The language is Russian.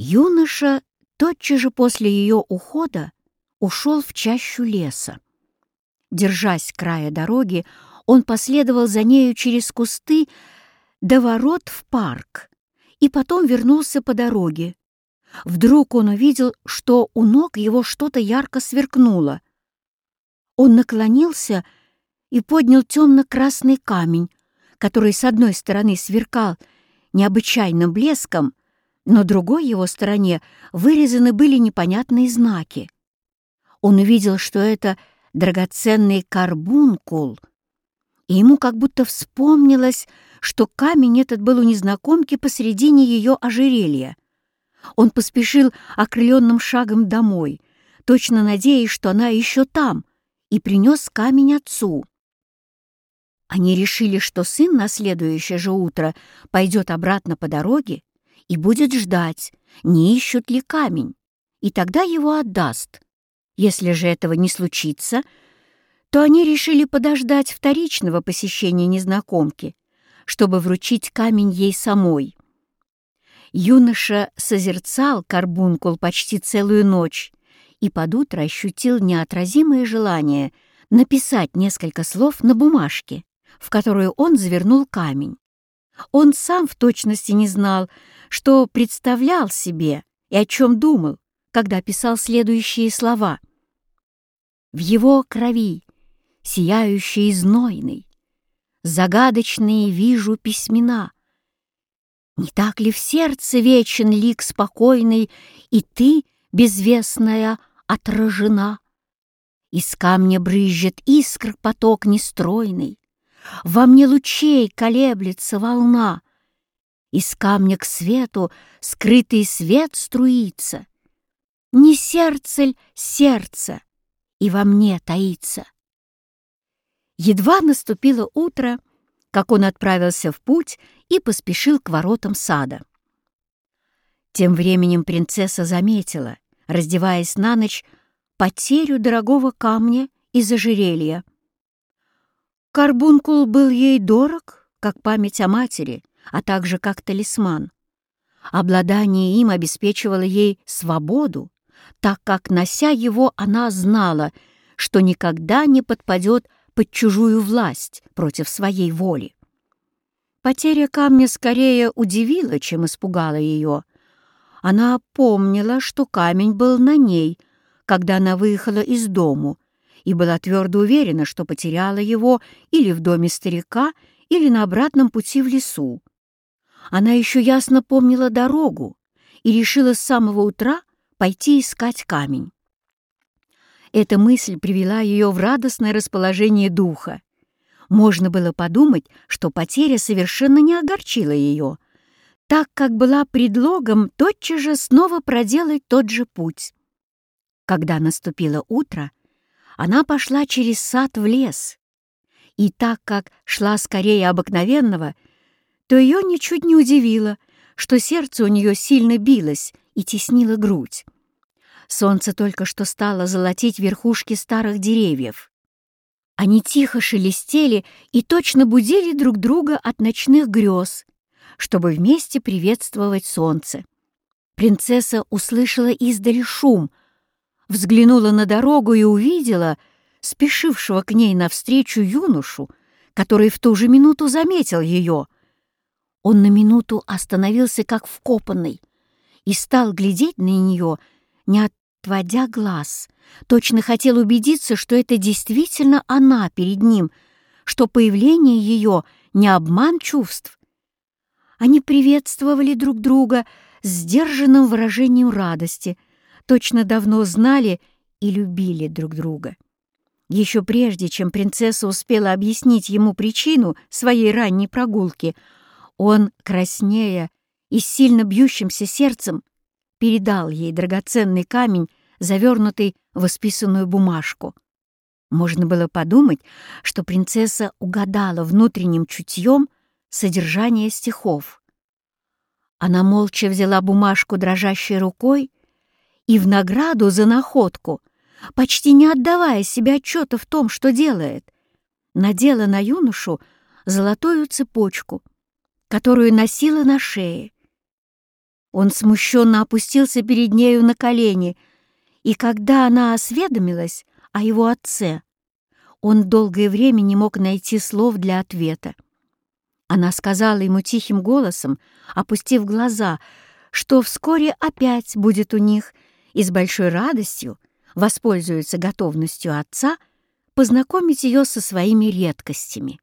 Юноша тотчас же после ее ухода ушел в чащу леса. Держась края дороги, он последовал за нею через кусты до ворот в парк и потом вернулся по дороге. Вдруг он увидел, что у ног его что-то ярко сверкнуло. Он наклонился и поднял темно-красный камень, который с одной стороны сверкал необычайным блеском, но другой его стороне вырезаны были непонятные знаки. Он увидел, что это драгоценный карбункул, и ему как будто вспомнилось, что камень этот был у незнакомки посредине ее ожерелья. Он поспешил окрыленным шагом домой, точно надеясь, что она еще там, и принес камень отцу. Они решили, что сын на следующее же утро пойдет обратно по дороге и будет ждать, не ищут ли камень, и тогда его отдаст. Если же этого не случится, то они решили подождать вторичного посещения незнакомки, чтобы вручить камень ей самой. Юноша созерцал карбункул почти целую ночь и под утро ощутил неотразимое желание написать несколько слов на бумажке, в которую он завернул камень. Он сам в точности не знал, что представлял себе и о чем думал, когда писал следующие слова. «В его крови, сияющей и знойной, загадочные вижу письмена. Не так ли в сердце вечен лик спокойный, и ты, безвестная, отражена? Из камня брызжет искр поток нестройный, во мне лучей колеблется волна, Из камня к свету скрытый свет струится. Не сердце ль сердце и во мне таится? Едва наступило утро, как он отправился в путь и поспешил к воротам сада. Тем временем принцесса заметила, раздеваясь на ночь, потерю дорогого камня из ожерелья. Карбункул был ей дорог, как память о матери, а также как талисман. Обладание им обеспечивало ей свободу, так как, нося его, она знала, что никогда не подпадет под чужую власть против своей воли. Потеря камня скорее удивила, чем испугала ее. Она помнила, что камень был на ней, когда она выехала из дому, и была твердо уверена, что потеряла его или в доме старика, или на обратном пути в лесу. Она еще ясно помнила дорогу и решила с самого утра пойти искать камень. Эта мысль привела ее в радостное расположение духа. Можно было подумать, что потеря совершенно не огорчила ее, так как была предлогом тотчас же снова проделать тот же путь. Когда наступило утро, она пошла через сад в лес. И так как шла скорее обыкновенного, то ее ничуть не удивило, что сердце у нее сильно билось и теснило грудь. Солнце только что стало золотить верхушки старых деревьев. Они тихо шелестели и точно будили друг друга от ночных грез, чтобы вместе приветствовать солнце. Принцесса услышала издали шум — взглянула на дорогу и увидела спешившего к ней навстречу юношу, который в ту же минуту заметил ее. Он на минуту остановился как вкопанный и стал глядеть на нее, не отводя глаз. Точно хотел убедиться, что это действительно она перед ним, что появление ее не обман чувств. Они приветствовали друг друга с сдержанным выражением радости — точно давно знали и любили друг друга. Еще прежде, чем принцесса успела объяснить ему причину своей ранней прогулки, он, краснея и сильно бьющимся сердцем, передал ей драгоценный камень, завернутый в исписанную бумажку. Можно было подумать, что принцесса угадала внутренним чутьем содержание стихов. Она молча взяла бумажку дрожащей рукой и в награду за находку, почти не отдавая себе отчета в том, что делает, надела на юношу золотую цепочку, которую носила на шее. Он смущенно опустился перед нею на колени, и когда она осведомилась о его отце, он долгое время не мог найти слов для ответа. Она сказала ему тихим голосом, опустив глаза, что вскоре опять будет у них, и с большой радостью воспользуется готовностью отца познакомить ее со своими редкостями.